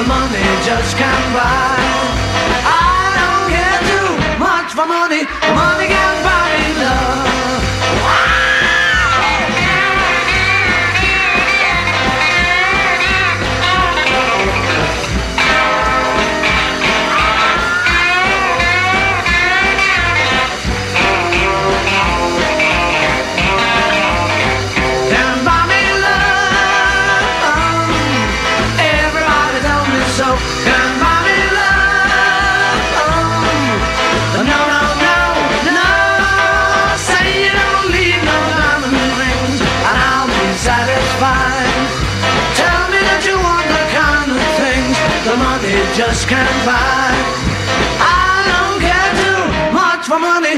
the money just can't buy. I don't care too much for money. money mind. Tell me that you want the kind of things the money just can't buy. I don't care too much for money.